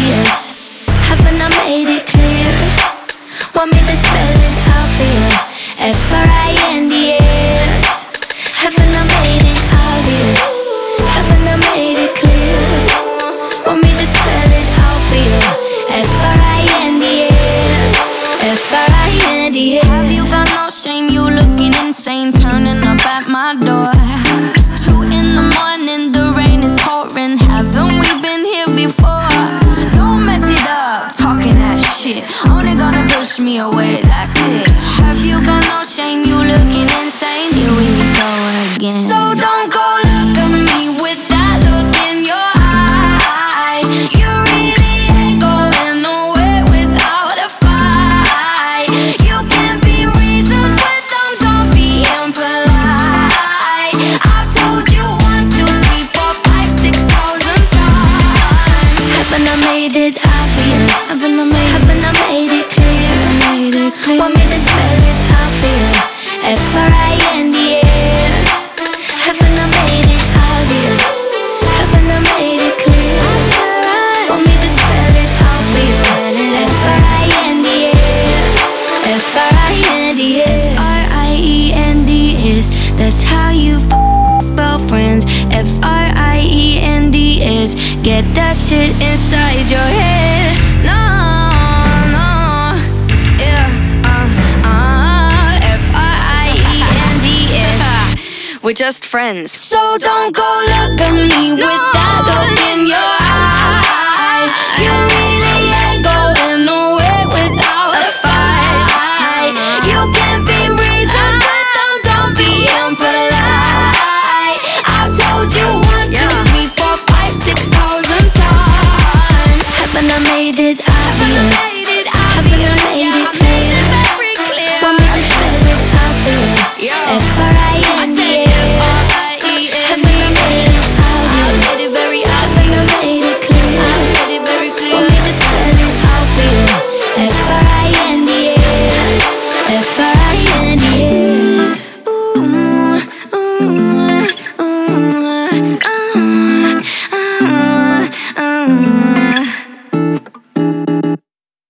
obvious? Haven't I made it clear? Want me to spell it out for you? F R I N D S. Haven't I made it obvious? Haven't I made it clear? Want me to spell it out for you? F R I N D S. F R I N D S. Have you got no shame? You looking insane, turning Only gonna push me away, that's that shit inside your head. No, no, yeah, uh, uh. F R I E N D S. We're just friends. So don't go look at me with that I made it obvious? Haven't I made it clear? Want me to spell it obvious? F-R-I-N